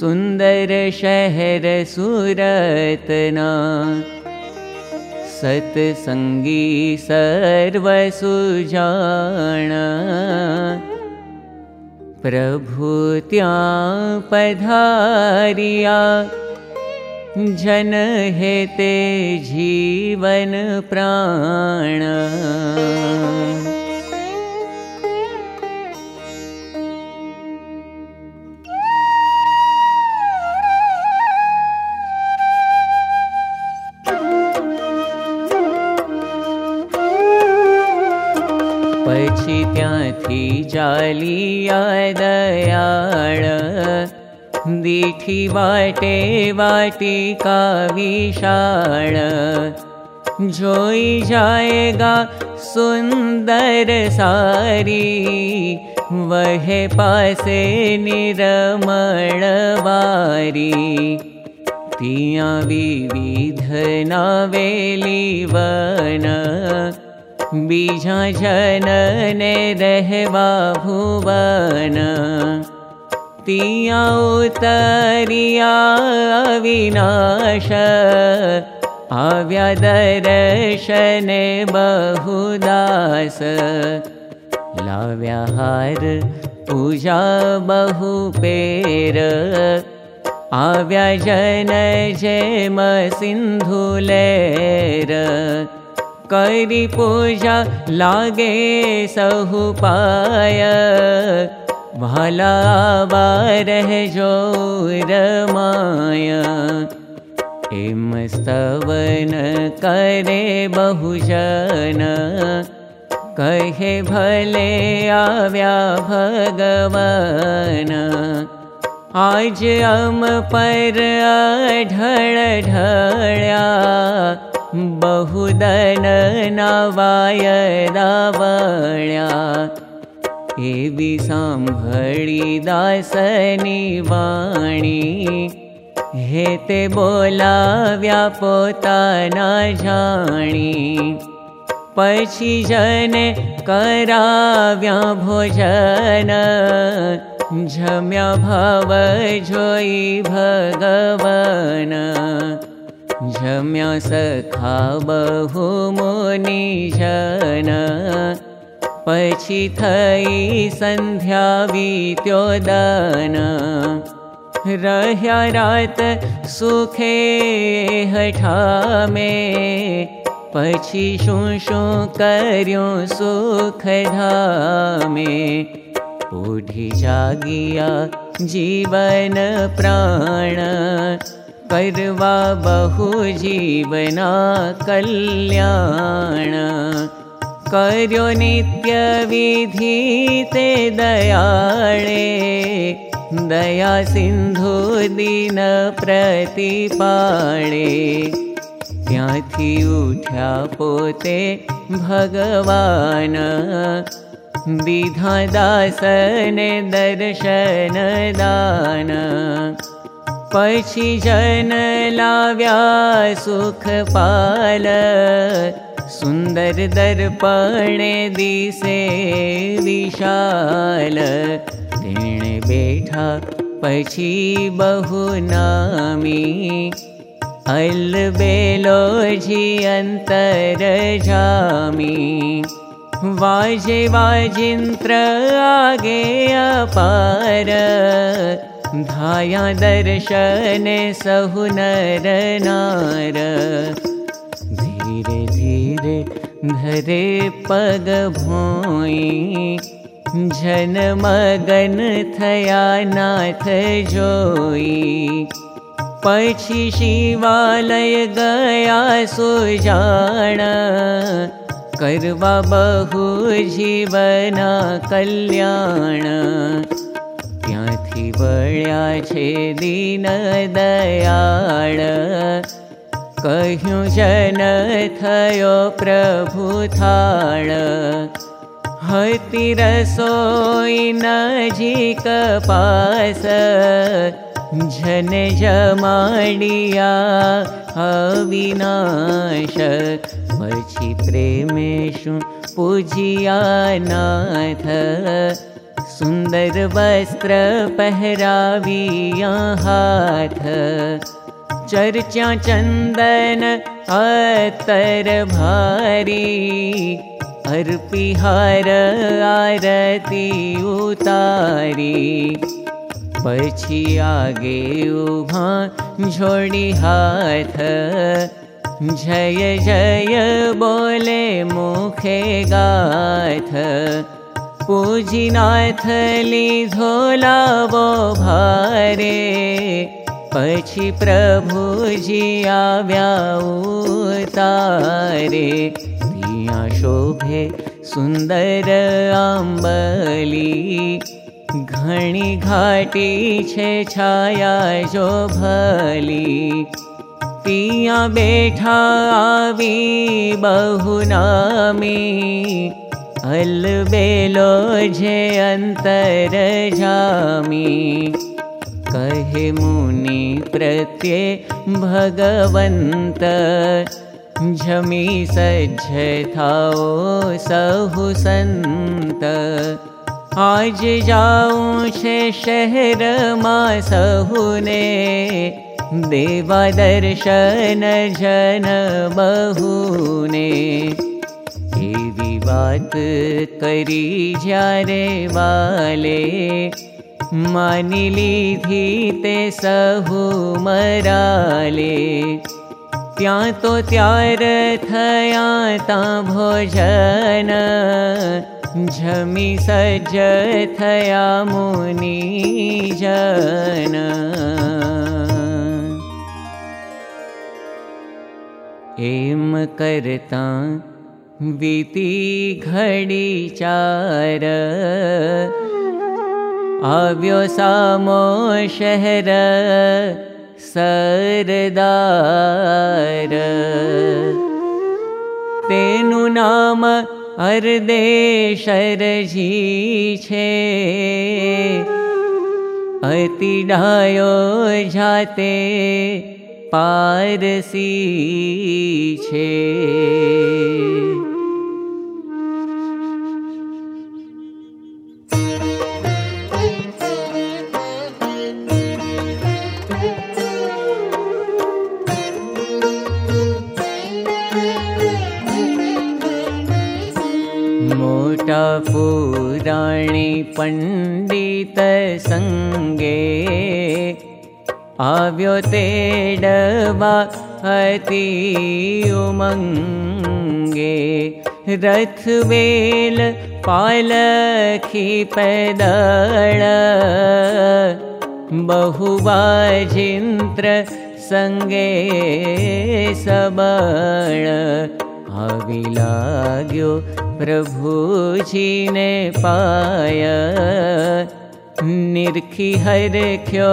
सुन्दर शहर सुरतना। सत्सङ्गी सर्वसुजाण प्रभुत्या पधारिया जन हेते जीवन प्राण પછી ત્યાંથી ચાલિયા દયાળ દીઠી વાટે વાટિકા વિશાળ જોઈ જાયગા સુંદર સારી વહે પાસે નિરમળ વારી ત્યાં વિવિધ નાવેલી વન बीजा जनने रबभुवन तया उतर अविनाश। आव्या दशने बहु दास पूजा बहु पेर आव्याजन जन ज सिन्धुलेर। करि पूजा लागे सहु पाय। भाला बारह जोर माया। एम स्तवन करे बहुजन। कहे भले आव्या भगवन। आज अम पर ढळ ढळ्या बहुदन नवाय दावळ्या एवी सांभळी दासनी वाणी। हे ते बोलाव्या जाणी। पशी जने कराव्या भोजन। भाव जोई भगवन झम्या सखा बहु मुनि जन पशी संध्या वित्योदन रह्या रात सुखे हठा में पशी शू शू कर्यों सुख धामे। उठी जागिया जीवन प्राण करवा बहु जीवना कल्याण। कर्यो नित्यविधि ते दयाळे। दया सिन्धु दिन प्रतिपाळे। त्याथी उठ्या पोते भगवान। विधा दासने दर्शन दान पशी जन सुख पाल। सुन्दर दर्पणे दिसे विशाल। तेण बेठा पशी बहु नामी अल बेलो जी अंतर जामी वाजे वाजिंत्र आगे अपार धाया दर्शन सहु नर नार। धीरे धीरे धरे पग भोई। जन मगन थया नाथ जोई। पक्षी शिवालय गया करवा बहु जीवना कल्याण ત્યાંથી વળ્યા છે દીન દયાળ કહ્યું જન થયો પ્રભુ થાળ હતી રસોઈ નજીક પાસ જન જમાડિયા અવિનાશ પછી પ્રેમે શું પૂજ્યા નાથ सुन्दर वस्त्र पहराविया हाथ। चर्चा चन्दन अतर भारी। अर्पिहार आरती उतारी। पछी आगे उभा झोड़ी हाथ। जय जय बोले मुखे गाथ पूजिनाथ लीधो लावो भारे। पछी प्रभुजी आव्या उतारे तिया शोभे सुंदर आंबली घणी घाटी जो भली। तिया बैठा आवी बहुनामी अल बेलो जे अंतर जामी। कहे मुनि प्रत्ये सज्ज थाओ सहु संत। आज जाऊं छे शहर मा सहुने देवा दर्शन जन बहुने। एवी जारे वाले। मानी लीधी ते सहु मराले। त्या तो त्यार थया ता भोजन। झमी सज्ज थया मुनि जन। एम करता घडीचार आव्यो सामो शहर सरदार। तेनु नाम अर्देशरजी छे। अति डायो जाते पारसी छे। पुराणी पण्डित सङ्गे आव्यो तेडवा अति उमङ्गे रथवेल पालखी पैदळ बहुवाजिन्त्र सङ्गे सबळ आविलाग्यो प्रभुजी ने पाय। निर्खी हरख्यो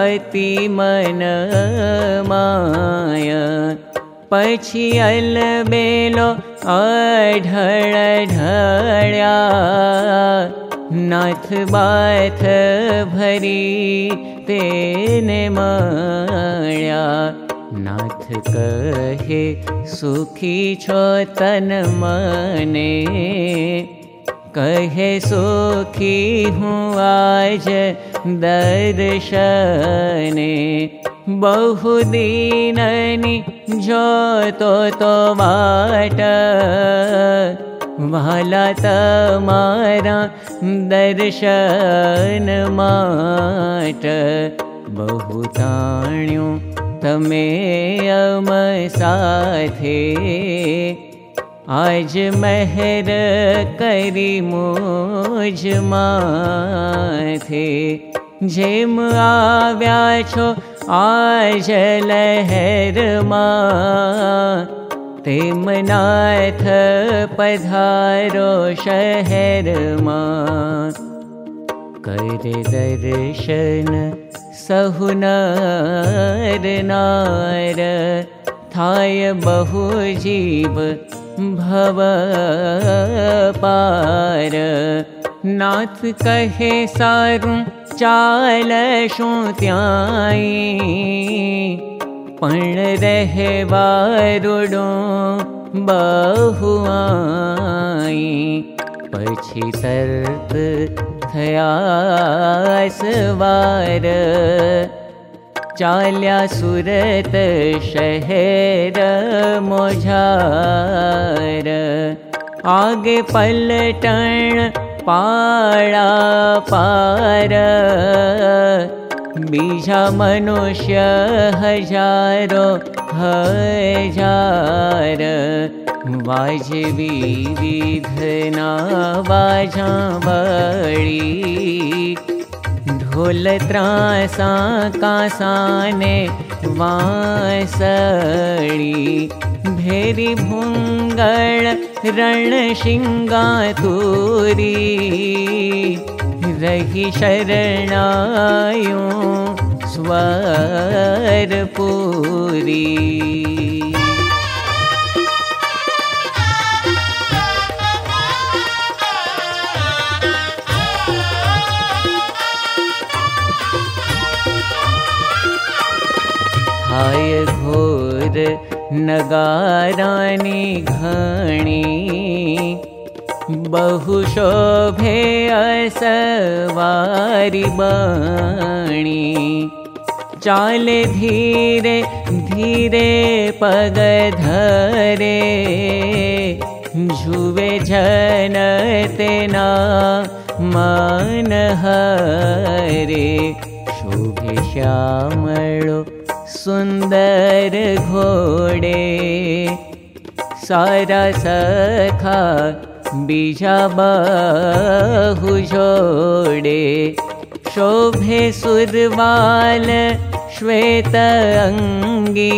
अति मन माय। पछी अल अढळ ढळ्या। नाथ बाथ भरी तेने मळ्या नाथ कहे सुखी छो तन मने। कहे सुखी हूँ आज दर्शने। बहु दीननी जो तमारा दर्शन माट। बहु साथे आज महर करी मोज माथे। जेम आव्या छो आज लहर मा। पधारो शहर मा। कर दर्शन सहुनर नार थाय बहु जीव भव पार। नाथ कहे सारू चाल शू त्याई पण रहवारुडो बहुआई। पछी तरत थया सवार चाल्या सुरत शहर मोझार। आगे पलटण पाड़ा पार। बीजा मनुष्य हजारो हजार वाजवी विधना वाजा बड़ी ढोल त्रासा कासाने वासड़ी भेरी रणशिंगा तुरी रही शरणायो स्वरपुरी हाय घोर नगारानी घणी। बहु शोभे असवारी बणी। चाले धीरे धीरे पग धरे। झुवे जन तेना मन हरे। शोभे श्यामलो सुन्दर घोडे सारा सखा बीजा शोभे सुरवाल श्वेत अङ्गी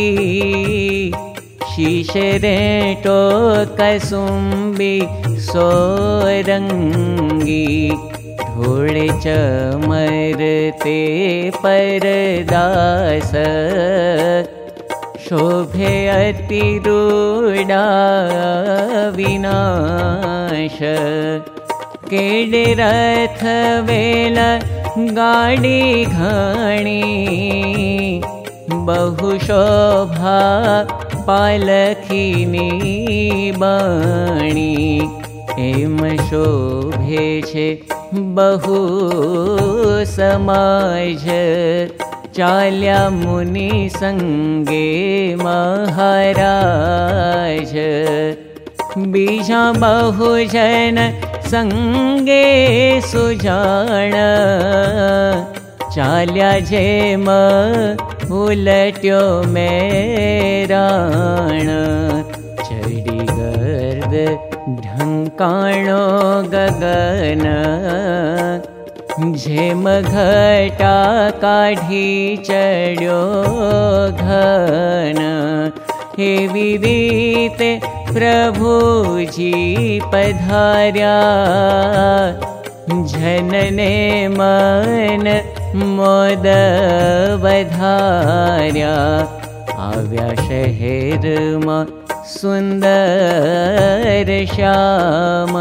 शिशरे कसुम्बी सोरङ्गी घोड़े चमरते परदास। शोभे अतिरूडा विनाश। केडे रथ वेल गाडी घणी। बहु शोभा पालखीनी बणी शोभे बहु समाज चाल्या मुनि संगे महाराज बीजा बहुजन संगे सुजान। चाल्या जेम उलट्यो मेराण ढङ्काणो गगन। झेम घटा काढी चढ़्यो घन। एवी रीते प्रभुजी पधार्या। जनने मन मोद बधार्या आव्या शहेरमा सुन्दर श्याम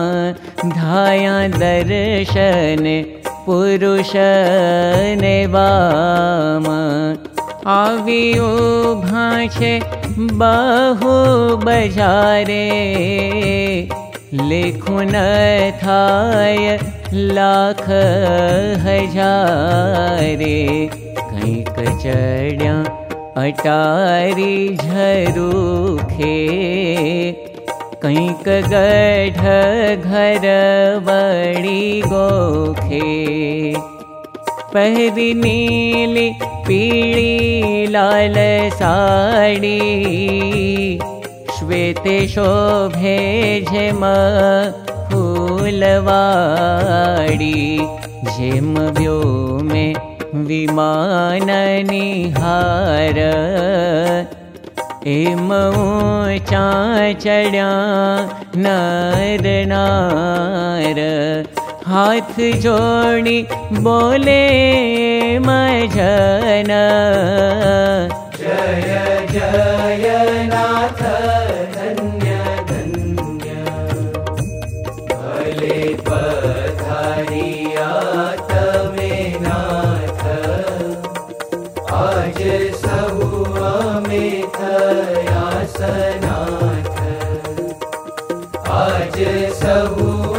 धाया दर्शन पुरुष वाम। आवियो भाषे बहु बजारे लेखुन थाय लाख हजारे। कैक चढ़्या अटारी झरूखे कैक गढ घर बड़ी गोखे पहरी नीली पीली लाल साड़ी श्वेते शोभे झेम फूलवाड़ी। झेम व्यो में विमान निहार एम ऊँचा चढ़्या नर नार। हाथ जोड़ी बोले मजन जय जय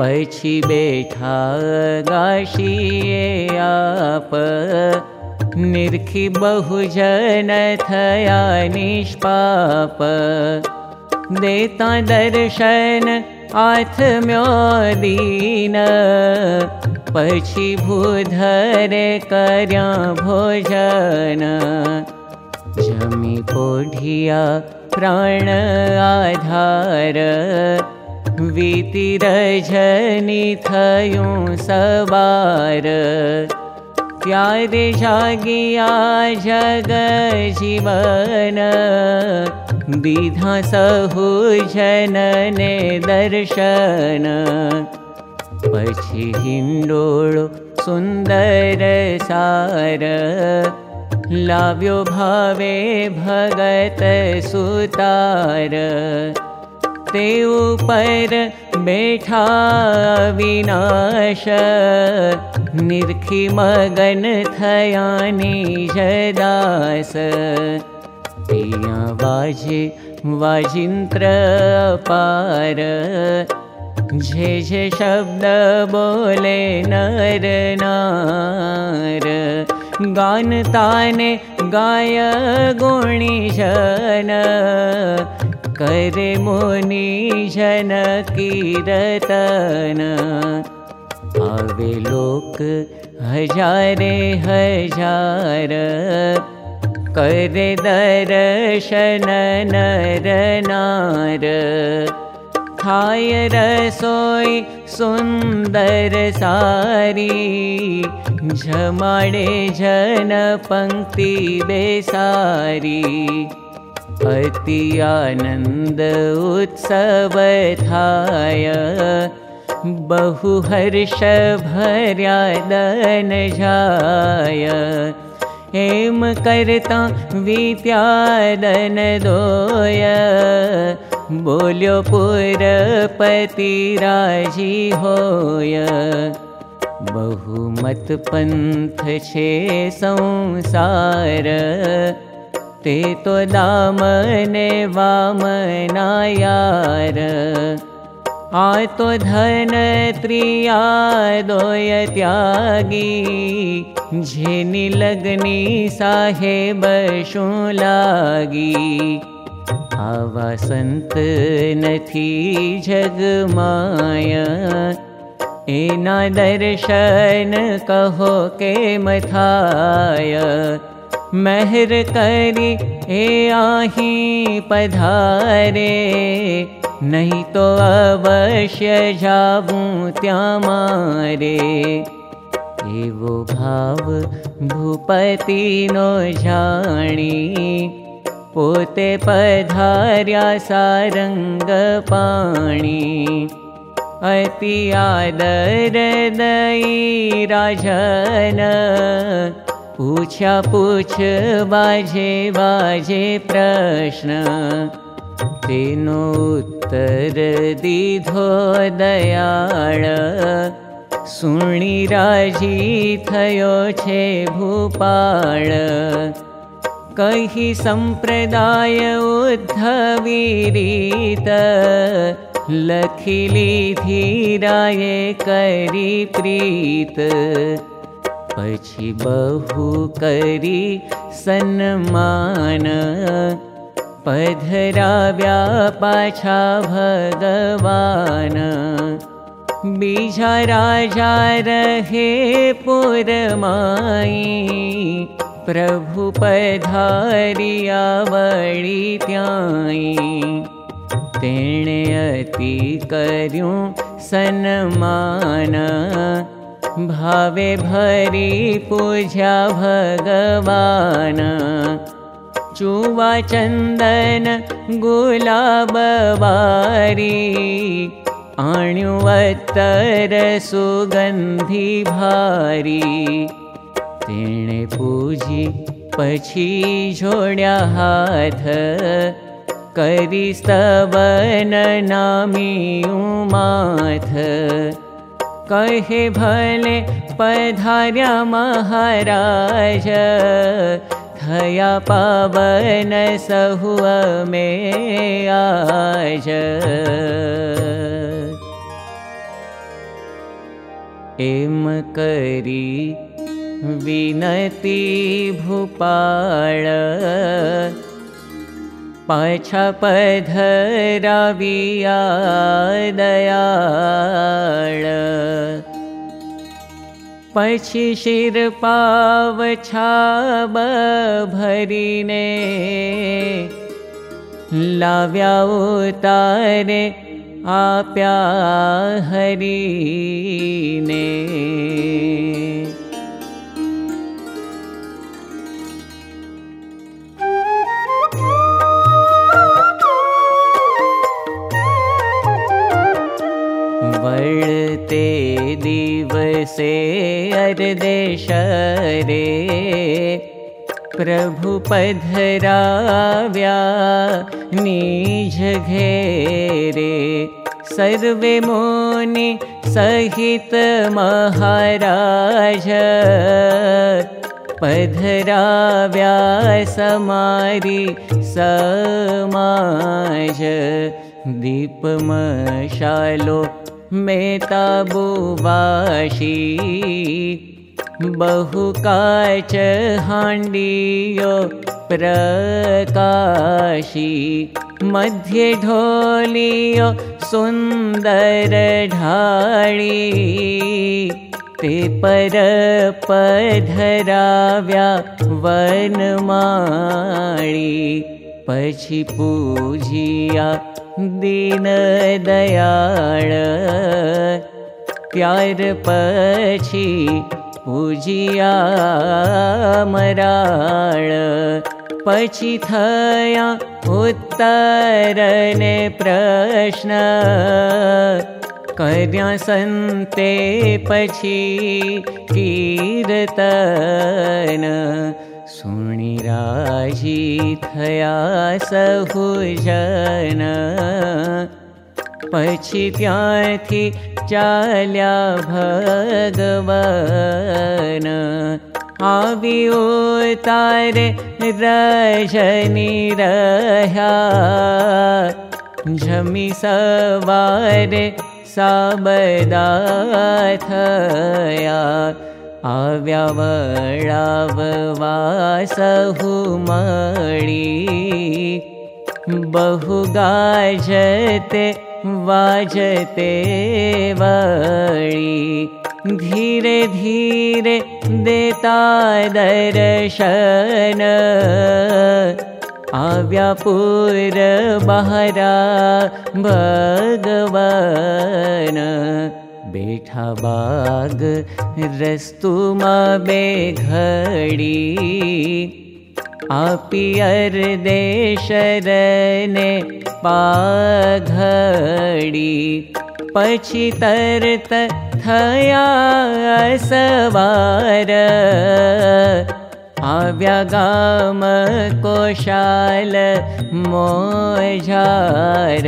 पछी बैठा गाशिए आप। निर्खी बहुजन थया निष्पाप। देता दर्शन आत्म्यो पछी भूधर कर्या भोजन। जमी पोढिया प्राण आधार वीति रजनी थयूं सवार। त्यारे जागिया जग जीवन दीधा सहु दर्शन। पछी हिंडोळो सुंदर सार। लाव्यो भावे भगत सुतार ते ऊपर बैठा विनाश। निर्खी मगन थयानी जदास पिया वाजे पार जे जे शब्द बोले नर नार। गान ताने गाय गुणी जन करे मुनि जन कीरतन। लोक हजारे हजार। करे दर्शन नर नार। थाय रसोई सुंदर सारी। जमाड़े जन पंक्ति बेसारी अति आनंद उत्सव थाय बहु हर्ष भर्या दन जाय हेम करता दोय बोल्यो पुरपति राजी होय। बहुमत पंथ छे संसार ते तो दामने वामनायार आ तो धन त्रिया दोय त्यागी। झेनी लगनी साहेब शू लागी आवा संत नथी जग माया। एना दर्शन कहो के मथाय महर करी ए आही पधारे। नहीं तो अवश्य जाऊं त्या मारे। एवो भाव भूपति नो जाणी पोते पधार्या पाणी अति आदर दई राजन पूछा पूछ बाजे बाजे प्रश्न। तेनो उत्तर दीधो दयाळ। छे भूपाळ। कही संप्रदाय उद्धवी रीत लखिली धीराये करी प्रीत पछी बहु करी सन्मान पधराव्या पाछा भगवान बीजा राजा रहे पुरमाई प्रभु पधारिया वळी त्याई तेणे अति कर्यूं सन्मान भावे भरी पूजा भगवान। चुवा चन्दन गुलाबवारी आणुवत्तर सुगन्धि भारी। तेणे पूजी पछी जोड्या हाथ। करी स्तवन नामी उमाथ कहे भले पधार्या महाराज। थया पावन सहुअ में आज। एम करी विनती भूपाळ पाछा पधराविया दयाळ पछी शिर उतारे आप्या हरीने ते दिवसे अर्देश रे प्रभु पधराव्या घेरे मोनि सहित महाराज पधराव्या समारी समाज दीपमशालो मेताबुवाशी बहुकाच हाण्डियो प्रकाशी मध्ये ढोलियो सुन्दर ढाळी ते पर पधराव्या वनमाळी पछी पूजिया दीन दयाळ। त्यार पछी पूजिया मराळ। पछी थया उत्तरने प्रश्न। कर्या संते पछी कीर्तन सुणिराजी थया सहुजन पछी त्याथी चाल्या भगवन। रजनी रह्या। झमी सवारे साबदा थया आव्यावळाववासहु मळी बहु गाजते वाजते वळी। धीरे धीरे देता दर्शन। आव्यापुर बहरा भगवन बेठा बाग रस्तुमा बेघड़ी। आपियर देशरने पाघड़ी पछी तरत थया सवार। आव्या गाम कोशाल मोझार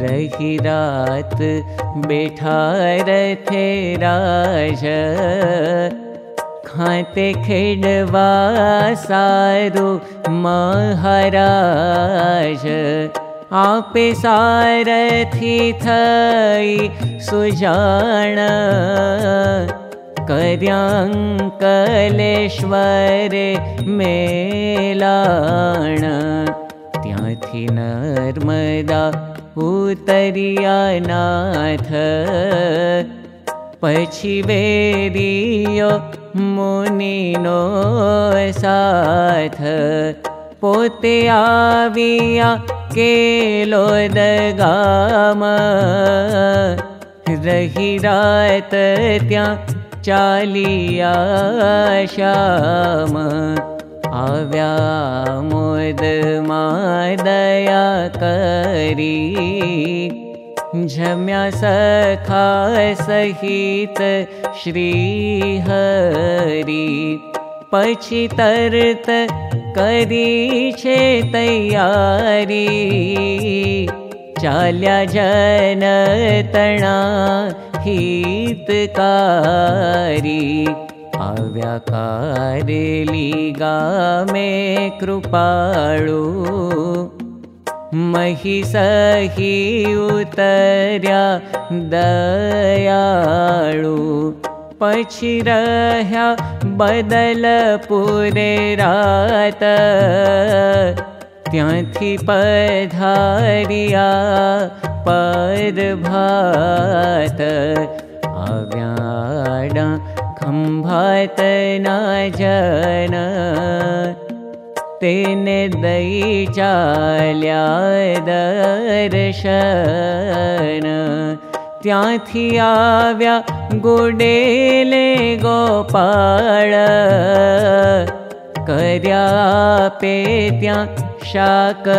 रही रात बेठार थे राज। खाते खेडवा सारु महाराज। आपे सारथी थई सुजान कर्यांकलेश्वर मेलाण। त्याथी नर्मदा उतरिया नाथ पछी वेरियो मुनिनो साथ। पोते आविया केलो दगाम। रही रात त्या चालिया श्याम मोद मादया करी। झम्या सखा सहित श्री हरी पछी तरत करी तैयारी। चाल्या जन तणा हितकारी व्या गा मे कृपाळु। महि सहि उतर्या दलु पशिरह्या बदलपुरे रात। त्य धारिया परभ अम्भातना जन तेन दयि चाल्या दर आव्या गुडेले गुडे ले गोपाळ कर्यापे शाकरसाळ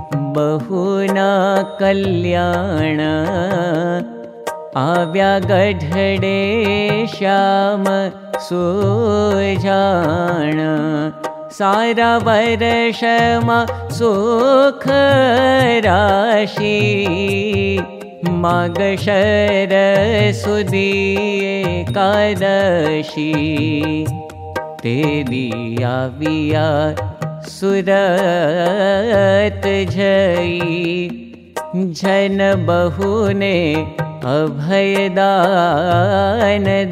बहुना कल्याण। आव्या गढडे श्याम सुजाण। सारा वर्षमा सुख राशि। मागशर सुदी एकादशी। ते दिया विया सुरत जन बहुने अभयदान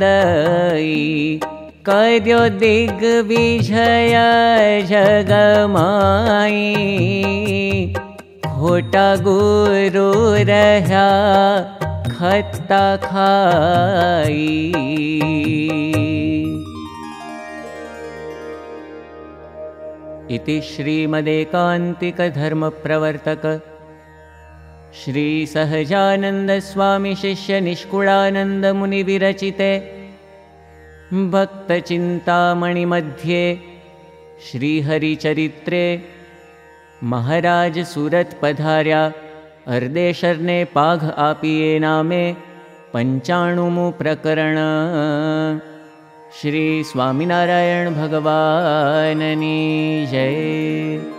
दई। कर्यो दिग्विजय जगमाई। खोटा गुरु रहा खत्ता खाई इति श्रीमदेकान्तिकधर्मप्रवर्तक। श्रीसहजानन्दस्वामिशिष्यनिष्कुलानन्दमुनिविरचिते। भक्तचिन्तामणिमध्ये श्रीहरिचरित्रे महाराजसुरत्पधार्या अर्देशर्ने पाघ आपिये नामे पञ्चाणुमु प्रकरण श्री स्वामिनारायण भगवाननी जय